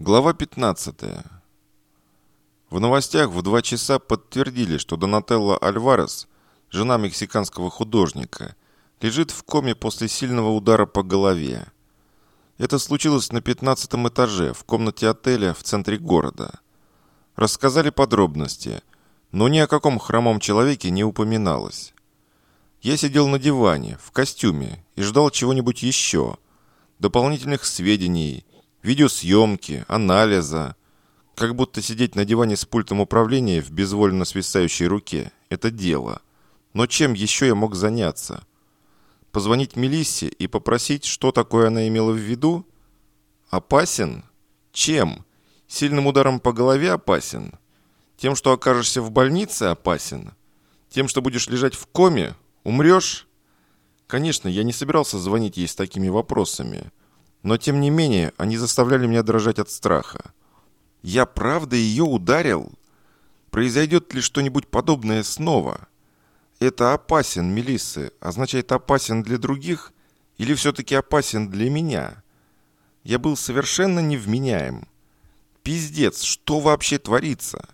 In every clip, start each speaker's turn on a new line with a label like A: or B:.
A: Глава 15. В новостях в два часа подтвердили, что Донателла Альварес, жена мексиканского художника, лежит в коме после сильного удара по голове. Это случилось на 15 этаже, в комнате отеля в центре города. Рассказали подробности, но ни о каком хромом человеке не упоминалось. Я сидел на диване, в костюме, и ждал чего-нибудь еще, дополнительных сведений, видеосъемки, анализа. Как будто сидеть на диване с пультом управления в безвольно свисающей руке – это дело. Но чем еще я мог заняться? Позвонить Мелиссе и попросить, что такое она имела в виду? Опасен? Чем? Сильным ударом по голове опасен? Тем, что окажешься в больнице, опасен? Тем, что будешь лежать в коме? Умрешь? Конечно, я не собирался звонить ей с такими вопросами. Но тем не менее, они заставляли меня дрожать от страха. Я правда ее ударил? Произойдет ли что-нибудь подобное снова? Это опасен, Мелиссы, означает опасен для других или все-таки опасен для меня? Я был совершенно невменяем. Пиздец, что вообще творится?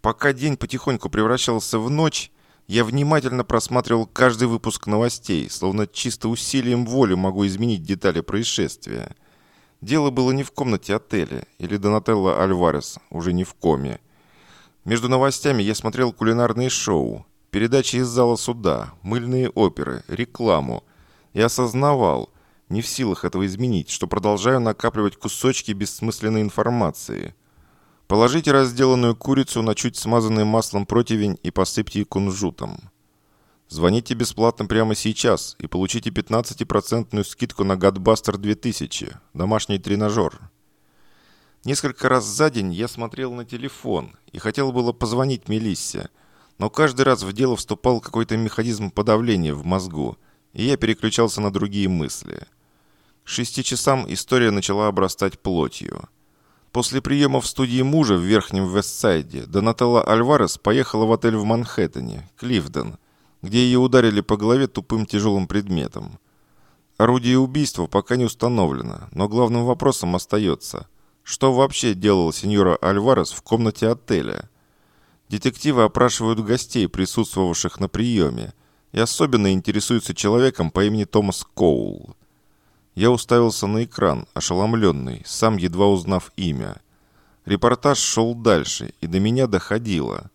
A: Пока день потихоньку превращался в ночь, я внимательно просматривал каждый выпуск новостей, словно чисто усилием воли могу изменить детали происшествия. Дело было не в комнате отеля, или Донателло Альварес, уже не в коме. Между новостями я смотрел кулинарные шоу, передачи из зала суда, мыльные оперы, рекламу и осознавал, не в силах этого изменить, что продолжаю накапливать кусочки бессмысленной информации – Положите разделанную курицу на чуть смазанный маслом противень и посыпьте кунжутом. Звоните бесплатно прямо сейчас и получите 15% скидку на Godbuster 2000, домашний тренажер. Несколько раз за день я смотрел на телефон и хотел было позвонить Мелиссе, но каждый раз в дело вступал какой-то механизм подавления в мозгу, и я переключался на другие мысли. К шести часам история начала обрастать плотью. После приема в студии мужа в Верхнем Вестсайде Донателла Альварес поехала в отель в Манхэттене, Клифден, где ее ударили по голове тупым тяжелым предметом. Орудие убийства пока не установлено, но главным вопросом остается, что вообще делала сеньора Альварес в комнате отеля? Детективы опрашивают гостей, присутствовавших на приеме, и особенно интересуются человеком по имени Томас Коул – я уставился на экран, ошеломленный, сам едва узнав имя. Репортаж шел дальше, и до меня доходило.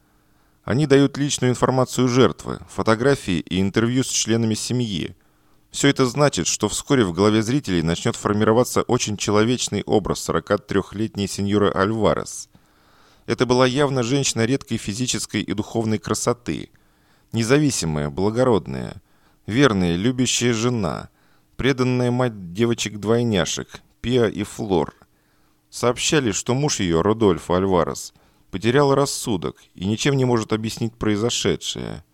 A: Они дают личную информацию жертвы, фотографии и интервью с членами семьи. Все это значит, что вскоре в голове зрителей начнет формироваться очень человечный образ 43-летней сеньоры Альварес. Это была явно женщина редкой физической и духовной красоты. Независимая, благородная, верная, любящая жена – преданная мать девочек-двойняшек, Пиа и Флор. Сообщали, что муж ее, Родольфо Альварес, потерял рассудок и ничем не может объяснить произошедшее.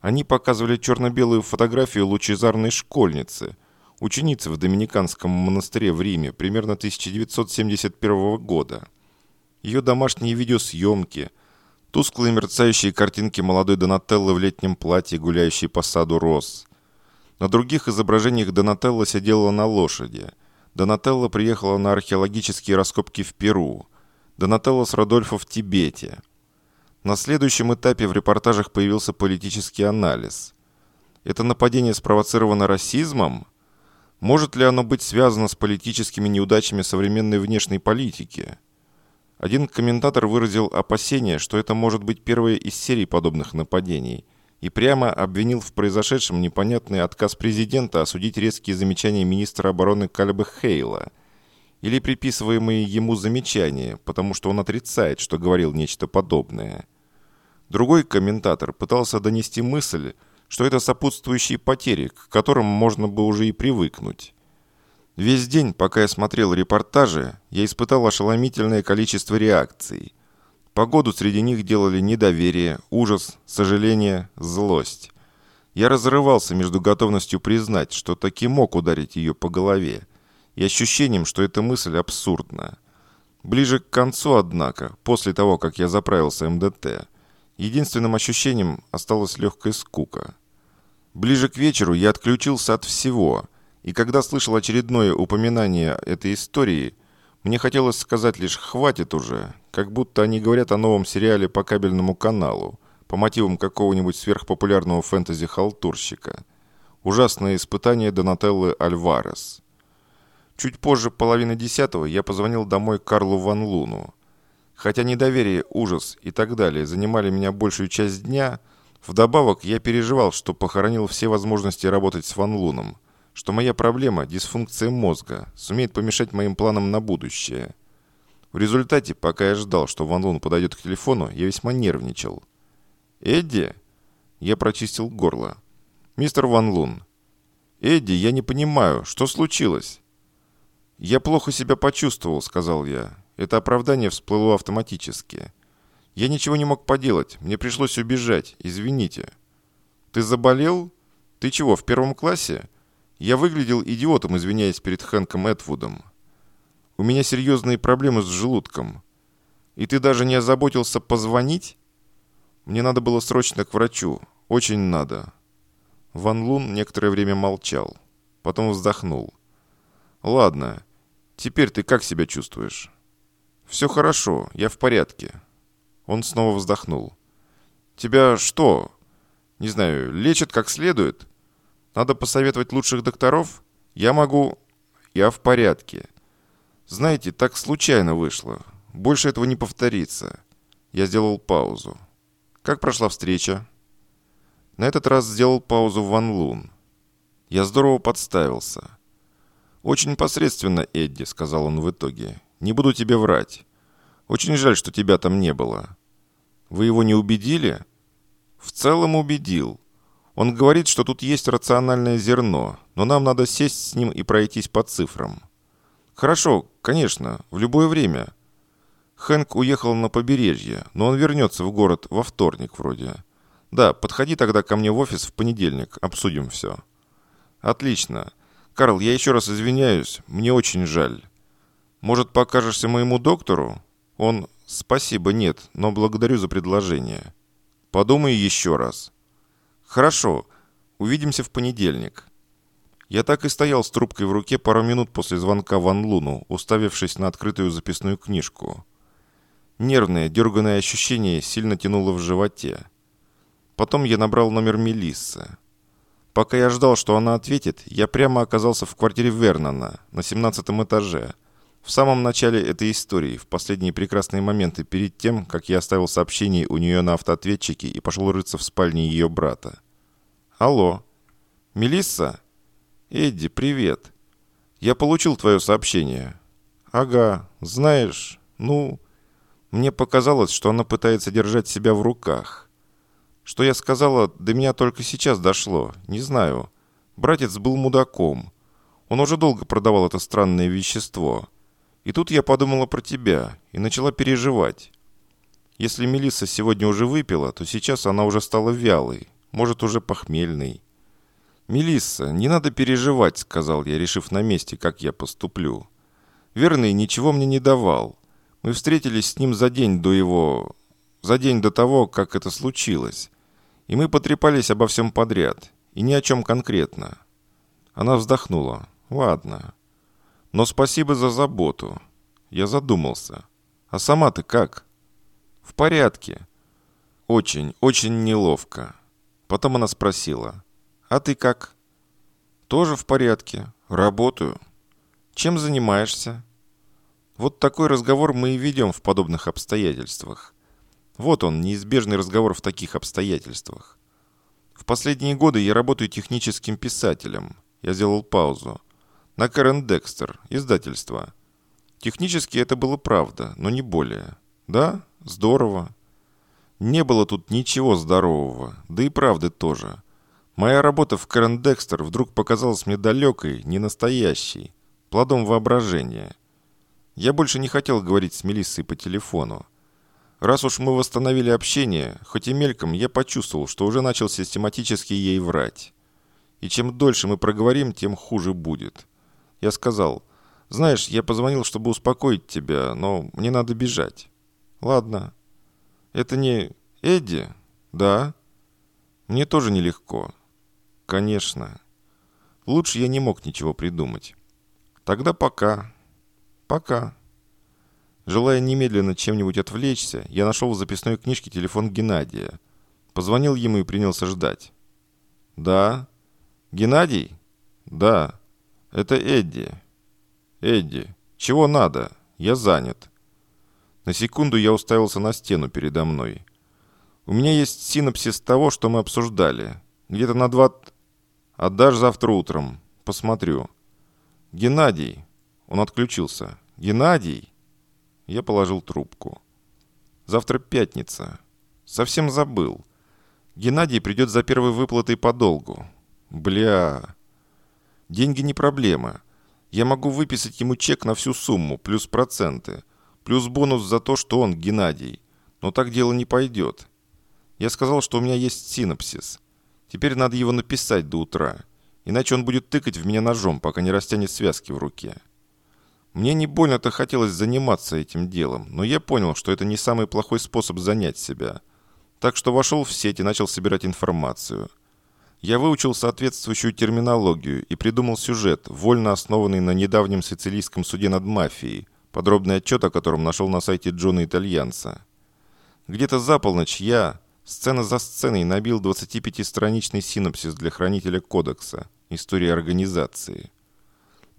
A: Они показывали черно-белую фотографию лучезарной школьницы, ученицы в Доминиканском монастыре в Риме примерно 1971 года. Ее домашние видеосъемки, тусклые мерцающие картинки молодой Донателлы в летнем платье, гуляющей по саду роз – на других изображениях Донателла сидела на лошади. Донателла приехала на археологические раскопки в Перу. Донателла с Родольфо в Тибете. На следующем этапе в репортажах появился политический анализ. Это нападение спровоцировано расизмом? Может ли оно быть связано с политическими неудачами современной внешней политики? Один комментатор выразил опасение, что это может быть первая из серий подобных нападений – и прямо обвинил в произошедшем непонятный отказ президента осудить резкие замечания министра обороны Кальба Хейла или приписываемые ему замечания, потому что он отрицает, что говорил нечто подобное. Другой комментатор пытался донести мысль, что это сопутствующие потери, к которым можно бы уже и привыкнуть. Весь день, пока я смотрел репортажи, я испытал ошеломительное количество реакций. Погоду среди них делали недоверие, ужас, сожаление, злость. Я разрывался между готовностью признать, что таки мог ударить ее по голове, и ощущением, что эта мысль абсурдна. Ближе к концу, однако, после того, как я заправился МДТ, единственным ощущением осталась легкая скука. Ближе к вечеру я отключился от всего, и когда слышал очередное упоминание этой истории – Мне хотелось сказать лишь «хватит уже», как будто они говорят о новом сериале по кабельному каналу, по мотивам какого-нибудь сверхпопулярного фэнтези-халтурщика. Ужасное испытание Донателлы Альварес. Чуть позже половины десятого я позвонил домой Карлу Ван Луну. Хотя недоверие, ужас и так далее занимали меня большую часть дня, вдобавок я переживал, что похоронил все возможности работать с Ван Луном, что моя проблема – дисфункция мозга, сумеет помешать моим планам на будущее. В результате, пока я ждал, что Ван Лун подойдет к телефону, я весьма нервничал. «Эдди?» Я прочистил горло. «Мистер Ван Лун». «Эдди, я не понимаю, что случилось?» «Я плохо себя почувствовал», — сказал я. Это оправдание всплыло автоматически. «Я ничего не мог поделать. Мне пришлось убежать. Извините». «Ты заболел? Ты чего, в первом классе?» Я выглядел идиотом, извиняясь перед Хэнком Этвудом. «У меня серьезные проблемы с желудком. И ты даже не озаботился позвонить?» «Мне надо было срочно к врачу. Очень надо». Ван Лун некоторое время молчал. Потом вздохнул. «Ладно, теперь ты как себя чувствуешь?» «Все хорошо, я в порядке». Он снова вздохнул. «Тебя что? Не знаю, лечат как следует? Надо посоветовать лучших докторов? Я могу...» «Я в порядке. Знаете, так случайно вышло. Больше этого не повторится». Я сделал паузу. «Как прошла встреча?» На этот раз сделал паузу Ван Лун. Я здорово подставился. «Очень посредственно, Эдди», — сказал он в итоге. «Не буду тебе врать. Очень жаль, что тебя там не было». «Вы его не убедили?» «В целом убедил. Он говорит, что тут есть рациональное зерно, но нам надо сесть с ним и пройтись по цифрам». «Хорошо, конечно, в любое время». Хэнк уехал на побережье, но он вернется в город во вторник вроде. «Да, подходи тогда ко мне в офис в понедельник, обсудим все». «Отлично. «Карл, я еще раз извиняюсь. Мне очень жаль. Может, покажешься моему доктору?» Он «Спасибо, нет, но благодарю за предложение». «Подумай еще раз». «Хорошо. Увидимся в понедельник». Я так и стоял с трубкой в руке пару минут после звонка Ван Луну, уставившись на открытую записную книжку. Нервное, дерганное ощущение сильно тянуло в животе. Потом я набрал номер Мелиссы. Пока я ждал, что она ответит, я прямо оказался в квартире Вернона на 17 этаже. В самом начале этой истории, в последние прекрасные моменты перед тем, как я оставил сообщение у нее на автоответчике и пошел рыться в спальне ее брата. «Алло. Мелисса? Эдди, привет. Я получил твое сообщение». «Ага. Знаешь, ну...» Мне показалось, что она пытается держать себя в руках. Что я сказала, до меня только сейчас дошло. Не знаю. Братец был мудаком. Он уже долго продавал это странное вещество. И тут я подумала про тебя и начала переживать. Если Мелисса сегодня уже выпила, то сейчас она уже стала вялой, может, уже похмельной. «Мелисса, не надо переживать», — сказал я, решив на месте, как я поступлю. Верный ничего мне не давал. Мы встретились с ним за день до его... за день до того, как это случилось. И мы потрепались обо всем подряд, и ни о чем конкретно. Она вздохнула. «Ладно. Но спасибо за заботу». Я задумался. «А сама ты как?» «В порядке». «Очень, очень неловко». Потом она спросила. «А ты как?» «Тоже в порядке. Работаю». «Чем занимаешься?» Вот такой разговор мы и ведем в подобных обстоятельствах. Вот он, неизбежный разговор в таких обстоятельствах. В последние годы я работаю техническим писателем. Я сделал паузу. На Кэрен Декстер, издательство. Технически это было правда, но не более. Да, здорово. Не было тут ничего здорового, да и правды тоже. Моя работа в Кэрен Декстер вдруг показалась мне далекой, ненастоящей, плодом воображения. Я больше не хотел говорить с Мелиссой по телефону. Раз уж мы восстановили общение, хоть и мельком, я почувствовал, что уже начал систематически ей врать. И чем дольше мы проговорим, тем хуже будет. Я сказал, знаешь, я позвонил, чтобы успокоить тебя, но мне надо бежать. Ладно. Это не Эдди? Да. Мне тоже нелегко. Конечно. Лучше я не мог ничего придумать. Тогда пока. Пока. Желая немедленно чем-нибудь отвлечься, я нашел в записной книжке телефон Геннадия. Позвонил ему и принялся ждать. «Да?» «Геннадий?» «Да. Это Эдди». «Эдди, чего надо? Я занят». На секунду я уставился на стену передо мной. «У меня есть синопсис того, что мы обсуждали. Где-то на два... Отдашь завтра утром. Посмотрю». «Геннадий!» Он отключился. «Геннадий!» Я положил трубку. «Завтра пятница. Совсем забыл. Геннадий придет за первой выплатой по долгу. Бля. Деньги не проблема. Я могу выписать ему чек на всю сумму, плюс проценты, плюс бонус за то, что он Геннадий. Но так дело не пойдет. Я сказал, что у меня есть синапсис. Теперь надо его написать до утра. Иначе он будет тыкать в меня ножом, пока не растянет связки в руке. Мне не больно-то хотелось заниматься этим делом, но я понял, что это не самый плохой способ занять себя. Так что вошел в сеть и начал собирать информацию – я выучил соответствующую терминологию и придумал сюжет, вольно основанный на недавнем сицилийском суде над мафией, подробный отчет о котором нашел на сайте Джона Итальянца. Где-то за полночь я, сцена за сценой, набил 25-страничный синопсис для хранителя кодекса «История организации».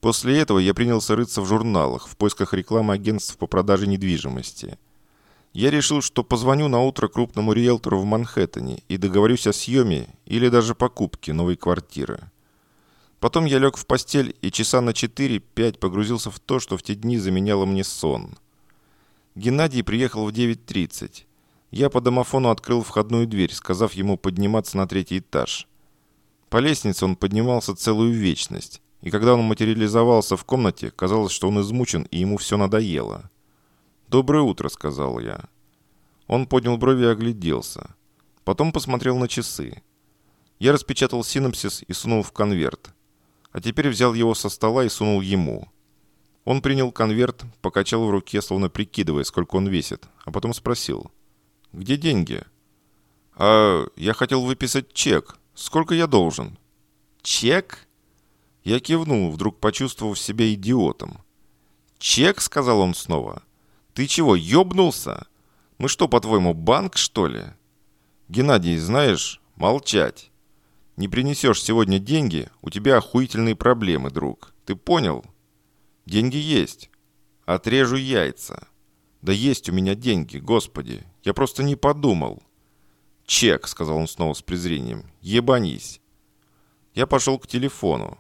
A: После этого я принялся рыться в журналах в поисках рекламы агентств по продаже недвижимости – я решил, что позвоню на утро крупному риэлтору в Манхэттене и договорюсь о съеме или даже покупке новой квартиры. Потом я лег в постель и часа на 4-5 погрузился в то, что в те дни заменяло мне сон. Геннадий приехал в 9.30. Я по домофону открыл входную дверь, сказав ему подниматься на третий этаж. По лестнице он поднимался целую вечность, и когда он материализовался в комнате, казалось, что он измучен и ему все надоело. «Доброе утро», — сказал я. Он поднял брови и огляделся. Потом посмотрел на часы. Я распечатал синопсис и сунул в конверт. А теперь взял его со стола и сунул ему. Он принял конверт, покачал в руке, словно прикидывая, сколько он весит, а потом спросил. «Где деньги?» «А я хотел выписать чек. Сколько я должен?» «Чек?» Я кивнул, вдруг почувствовав себя идиотом. «Чек?» — сказал он снова. Ты чего, ёбнулся? Мы что, по-твоему, банк, что ли? Геннадий, знаешь, молчать. Не принесешь сегодня деньги, у тебя охуительные проблемы, друг. Ты понял? Деньги есть. Отрежу яйца. Да есть у меня деньги, господи. Я просто не подумал. Чек, сказал он снова с презрением. Ебанись. Я пошел к телефону.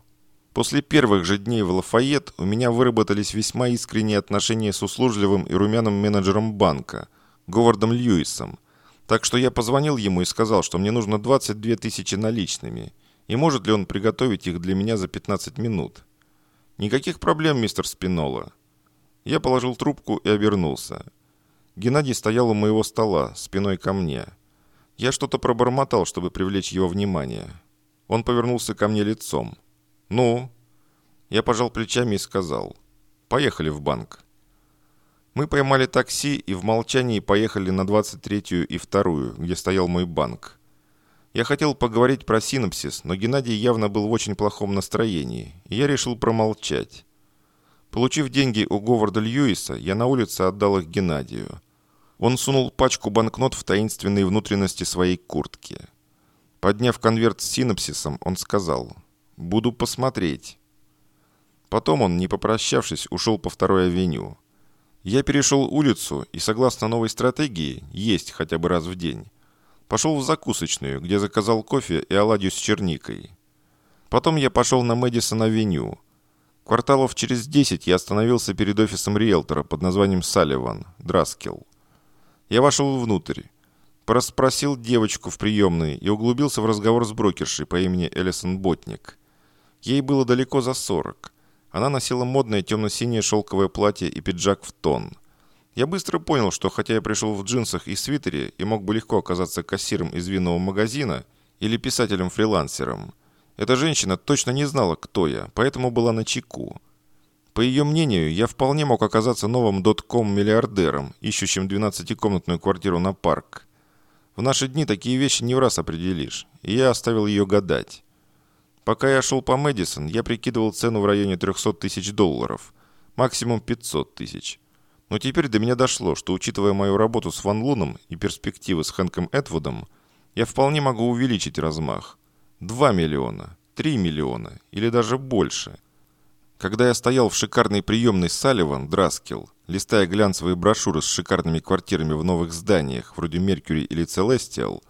A: После первых же дней в Лафайет у меня выработались весьма искренние отношения с услужливым и румяным менеджером банка, Говардом Льюисом. Так что я позвонил ему и сказал, что мне нужно 22 тысячи наличными, и может ли он приготовить их для меня за 15 минут. Никаких проблем, мистер Спинола. Я положил трубку и обернулся. Геннадий стоял у моего стола, спиной ко мне. Я что-то пробормотал, чтобы привлечь его внимание. Он повернулся ко мне лицом. «Ну?» Я пожал плечами и сказал. «Поехали в банк». Мы поймали такси и в молчании поехали на 23-ю и 2-ю, где стоял мой банк. Я хотел поговорить про синапсис, но Геннадий явно был в очень плохом настроении, и я решил промолчать. Получив деньги у Говарда Льюиса, я на улице отдал их Геннадию. Он сунул пачку банкнот в таинственные внутренности своей куртки. Подняв конверт с синапсисом, он сказал – Буду посмотреть. Потом он, не попрощавшись, ушел по второй авеню. Я перешел улицу и, согласно новой стратегии, есть хотя бы раз в день, пошел в закусочную, где заказал кофе и оладью с черникой. Потом я пошел на Мэдисон-авеню. Кварталов через 10 я остановился перед офисом риэлтора под названием Салливан, Драскел. Я вошел внутрь. Проспросил девочку в приемной и углубился в разговор с брокершей по имени Элисон Ботник – Ей было далеко за 40. Она носила модное темно-синее шелковое платье и пиджак в тон. Я быстро понял, что хотя я пришел в джинсах и свитере и мог бы легко оказаться кассиром из винного магазина или писателем-фрилансером, эта женщина точно не знала, кто я, поэтому была на чеку. По ее мнению, я вполне мог оказаться новым дотком-миллиардером, ищущим 12-комнатную квартиру на парк. В наши дни такие вещи не в раз определишь, и я оставил ее гадать. Пока я шел по Мэдисон, я прикидывал цену в районе 300 тысяч долларов. Максимум 500 тысяч. Но теперь до меня дошло, что учитывая мою работу с Ван Луном и перспективы с Хэнком Этвудом, я вполне могу увеличить размах. 2 миллиона, 3 миллиона или даже больше. Когда я стоял в шикарной приемной Салливан, Драскил, листая глянцевые брошюры с шикарными квартирами в новых зданиях, вроде Меркьюри или Целестиал,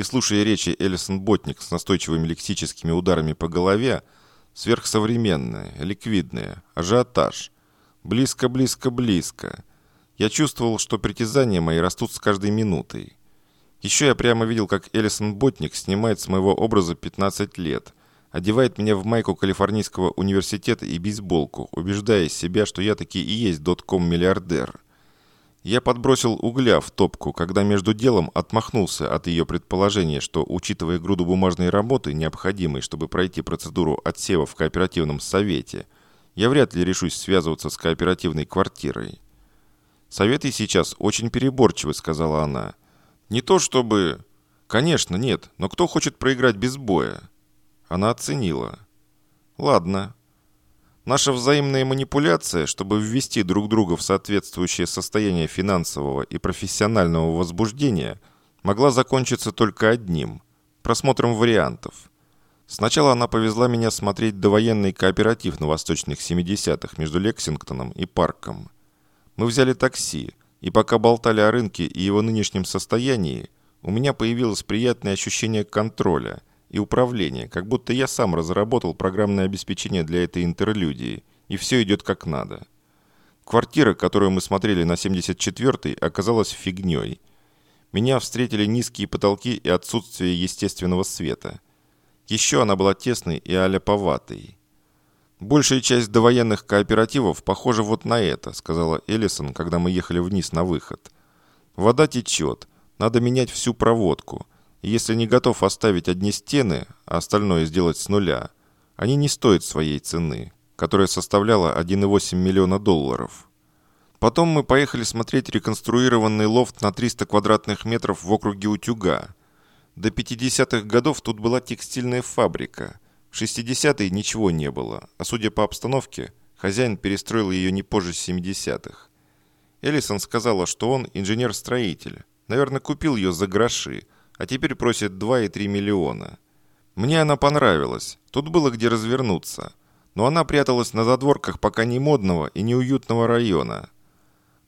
A: и слушая речи Элисон Ботник с настойчивыми лексическими ударами по голове, сверхсовременная, ликвидная, ажиотаж. Близко, близко, близко. Я чувствовал, что притязания мои растут с каждой минутой. Еще я прямо видел, как Элисон Ботник снимает с моего образа 15 лет, одевает меня в майку Калифорнийского университета и бейсболку, убеждая себя, что я таки и есть дотком-миллиардер. Я подбросил угля в топку, когда между делом отмахнулся от ее предположения, что, учитывая груду бумажной работы, необходимой, чтобы пройти процедуру отсева в кооперативном совете, я вряд ли решусь связываться с кооперативной квартирой. «Советы сейчас очень переборчивы», — сказала она. «Не то чтобы...» «Конечно, нет, но кто хочет проиграть без боя?» Она оценила. «Ладно, Наша взаимная манипуляция, чтобы ввести друг друга в соответствующее состояние финансового и профессионального возбуждения, могла закончиться только одним – просмотром вариантов. Сначала она повезла меня смотреть довоенный кооператив на восточных 70-х между Лексингтоном и Парком. Мы взяли такси, и пока болтали о рынке и его нынешнем состоянии, у меня появилось приятное ощущение контроля – и управление, как будто я сам разработал программное обеспечение для этой интерлюдии, и все идет как надо. Квартира, которую мы смотрели на 74-й, оказалась фигней. Меня встретили низкие потолки и отсутствие естественного света. Еще она была тесной и аляповатой. «Большая часть довоенных кооперативов похожа вот на это», сказала Эллисон, когда мы ехали вниз на выход. «Вода течет. Надо менять всю проводку. Если не готов оставить одни стены, а остальное сделать с нуля, они не стоят своей цены, которая составляла 1,8 миллиона долларов. Потом мы поехали смотреть реконструированный лофт на 300 квадратных метров в округе Утюга. До 50-х годов тут была текстильная фабрика. В 60-е ничего не было, а судя по обстановке, хозяин перестроил ее не позже 70-х. Эллисон сказала, что он инженер-строитель. Наверное, купил ее за гроши, а теперь просит 2,3 миллиона. Мне она понравилась, тут было где развернуться, но она пряталась на задворках пока не модного и неуютного района.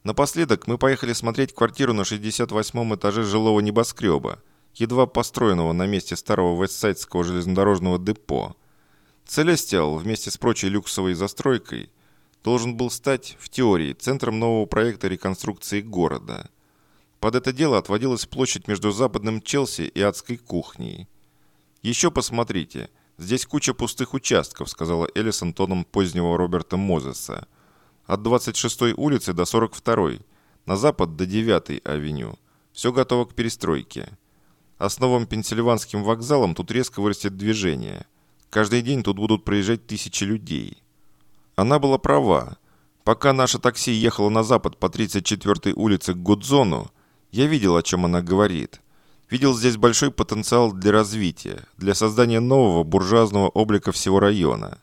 A: Напоследок мы поехали смотреть квартиру на 68 этаже жилого небоскреба, едва построенного на месте старого Вестсайдского железнодорожного депо. Целестиал вместе с прочей люксовой застройкой должен был стать, в теории, центром нового проекта реконструкции города – под это дело отводилась площадь между западным Челси и адской кухней. «Еще посмотрите, здесь куча пустых участков», сказала Эллисон тоном позднего Роберта Мозеса. «От 26-й улицы до 42-й, на запад до 9-й авеню. Все готово к перестройке. А с новым Пенсильванским вокзалом тут резко вырастет движение. Каждый день тут будут проезжать тысячи людей». Она была права. Пока наше такси ехало на запад по 34-й улице к Гудзону, я видел, о чем она говорит. Видел здесь большой потенциал для развития, для создания нового буржуазного облика всего района.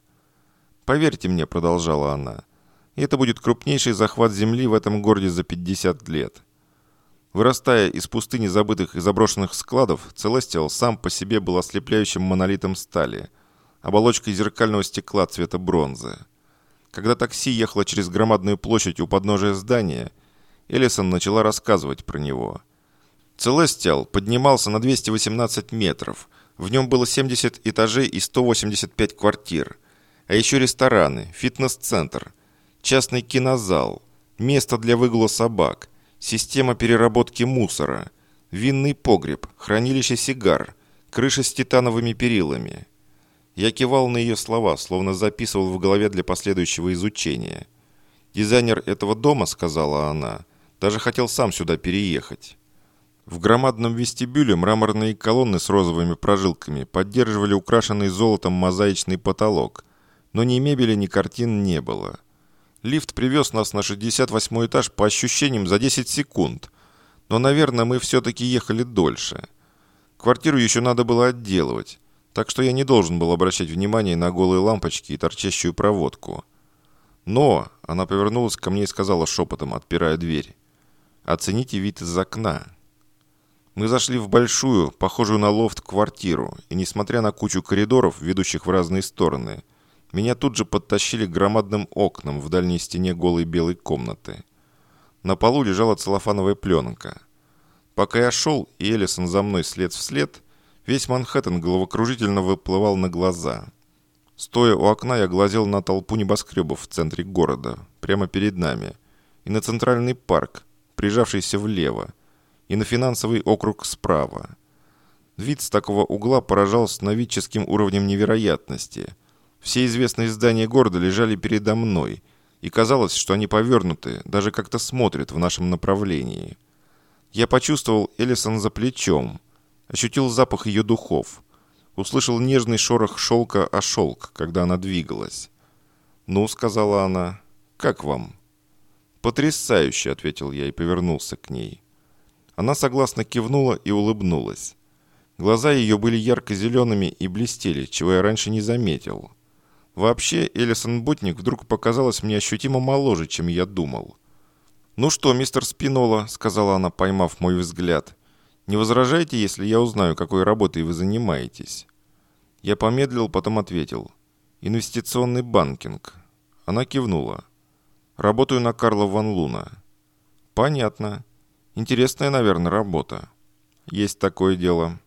A: «Поверьте мне», — продолжала она, — «это будет крупнейший захват земли в этом городе за 50 лет». Вырастая из пустыни забытых и заброшенных складов, Целестиал сам по себе был ослепляющим монолитом стали, оболочкой зеркального стекла цвета бронзы. Когда такси ехало через громадную площадь у подножия здания, Элисон начала рассказывать про него. Целестиал поднимался на 218 метров. В нем было 70 этажей и 185 квартир. А еще рестораны, фитнес-центр, частный кинозал, место для выгула собак, система переработки мусора, винный погреб, хранилище сигар, крыша с титановыми перилами. Я кивал на ее слова, словно записывал в голове для последующего изучения. «Дизайнер этого дома», — сказала она, даже хотел сам сюда переехать. В громадном вестибюле мраморные колонны с розовыми прожилками поддерживали украшенный золотом мозаичный потолок, но ни мебели, ни картин не было. Лифт привез нас на 68 этаж по ощущениям за 10 секунд, но, наверное, мы все-таки ехали дольше. Квартиру еще надо было отделывать, так что я не должен был обращать внимание на голые лампочки и торчащую проводку. Но она повернулась ко мне и сказала шепотом, отпирая дверь. «Оцените вид из окна». Мы зашли в большую, похожую на лофт, квартиру, и несмотря на кучу коридоров, ведущих в разные стороны, меня тут же подтащили к громадным окнам в дальней стене голой белой комнаты. На полу лежала целлофановая пленка. Пока я шел, и Эллисон за мной след в след, весь Манхэттен головокружительно выплывал на глаза. Стоя у окна, я глазел на толпу небоскребов в центре города, прямо перед нами, и на центральный парк, прижавшийся влево, и на финансовый округ справа. Вид с такого угла поражал сновидческим уровнем невероятности. Все известные здания города лежали передо мной, и казалось, что они повернуты, даже как-то смотрят в нашем направлении. Я почувствовал Элисон за плечом, ощутил запах ее духов, услышал нежный шорох шелка о шелк, когда она двигалась. «Ну», — сказала она, — «как вам?» «Потрясающе», — ответил я и повернулся к ней. Она согласно кивнула и улыбнулась. Глаза ее были ярко-зелеными и блестели, чего я раньше не заметил. Вообще, Элисон Ботник вдруг показалась мне ощутимо моложе, чем я думал. «Ну что, мистер Спинола», — сказала она, поймав мой взгляд, — «не возражайте, если я узнаю, какой работой вы занимаетесь?» Я помедлил, потом ответил. «Инвестиционный банкинг». Она кивнула. «Работаю на Карла Ван Луна». «Понятно. Интересная, наверное, работа. Есть такое дело.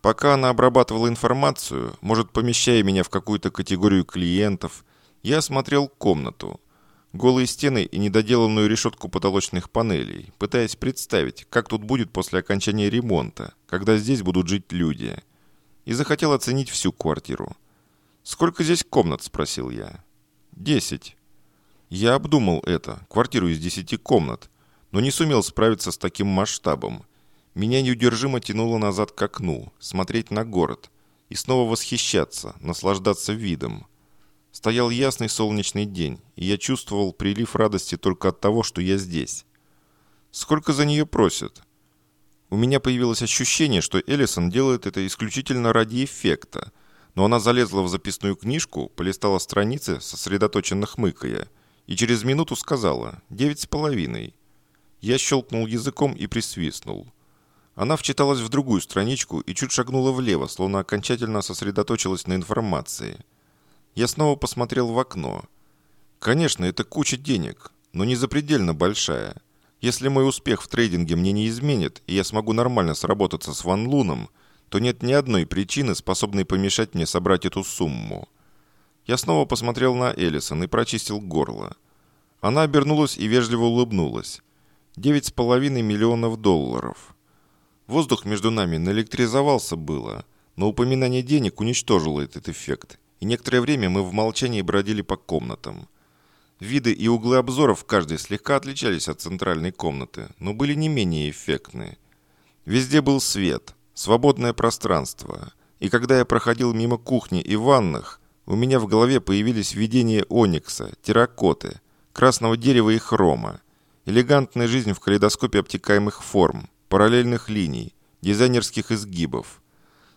A: Пока она обрабатывала информацию, может, помещая меня в какую-то категорию клиентов, я осмотрел комнату. Голые стены и недоделанную решетку потолочных панелей, пытаясь представить, как тут будет после окончания ремонта, когда здесь будут жить люди. И захотел оценить всю квартиру. «Сколько здесь комнат?» – спросил я. «Десять». Я обдумал это, квартиру из десяти комнат – но не сумел справиться с таким масштабом. Меня неудержимо тянуло назад к окну, смотреть на город и снова восхищаться, наслаждаться видом. Стоял ясный солнечный день, и я чувствовал прилив радости только от того, что я здесь. Сколько за нее просят? У меня появилось ощущение, что Эллисон делает это исключительно ради эффекта, но она залезла в записную книжку, полистала страницы, сосредоточенно хмыкая, и через минуту сказала «девять с половиной». Я щелкнул языком и присвистнул. Она вчиталась в другую страничку и чуть шагнула влево, словно окончательно сосредоточилась на информации. Я снова посмотрел в окно. Конечно, это куча денег, но не запредельно большая. Если мой успех в трейдинге мне не изменит, и я смогу нормально сработаться с Ван Луном, то нет ни одной причины, способной помешать мне собрать эту сумму. Я снова посмотрел на Эллисон и прочистил горло. Она обернулась и вежливо улыбнулась. 9,5 миллионов долларов. Воздух между нами наэлектризовался было, но упоминание денег уничтожило этот эффект, и некоторое время мы в молчании бродили по комнатам. Виды и углы обзоров каждой слегка отличались от центральной комнаты, но были не менее эффектны. Везде был свет, свободное пространство, и когда я проходил мимо кухни и ванных, у меня в голове появились видения оникса, терракоты, красного дерева и хрома, Элегантная жизнь в калейдоскопе обтекаемых форм, параллельных линий, дизайнерских изгибов.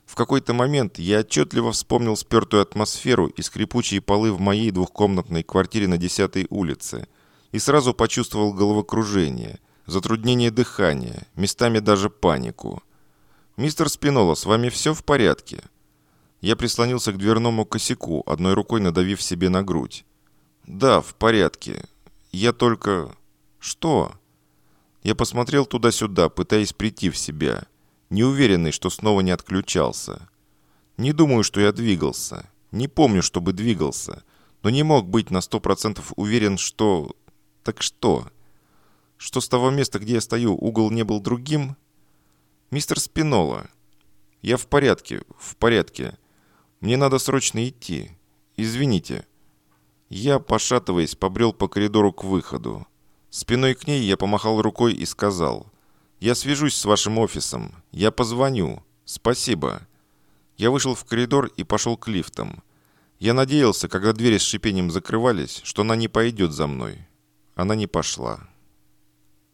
A: В какой-то момент я отчетливо вспомнил спертую атмосферу и скрипучие полы в моей двухкомнатной квартире на 10 улице и сразу почувствовал головокружение, затруднение дыхания, местами даже панику. «Мистер Спинола, с вами все в порядке?» Я прислонился к дверному косяку, одной рукой надавив себе на грудь. «Да, в порядке. Я только...» «Что?» Я посмотрел туда-сюда, пытаясь прийти в себя, неуверенный, что снова не отключался. Не думаю, что я двигался. Не помню, чтобы двигался. Но не мог быть на сто процентов уверен, что... Так что? Что с того места, где я стою, угол не был другим? Мистер Спинола. Я в порядке, в порядке. Мне надо срочно идти. Извините. Я, пошатываясь, побрел по коридору к выходу. Спиной к ней я помахал рукой и сказал, «Я свяжусь с вашим офисом. Я позвоню. Спасибо». Я вышел в коридор и пошел к лифтам. Я надеялся, когда двери с шипением закрывались, что она не пойдет за мной. Она не пошла.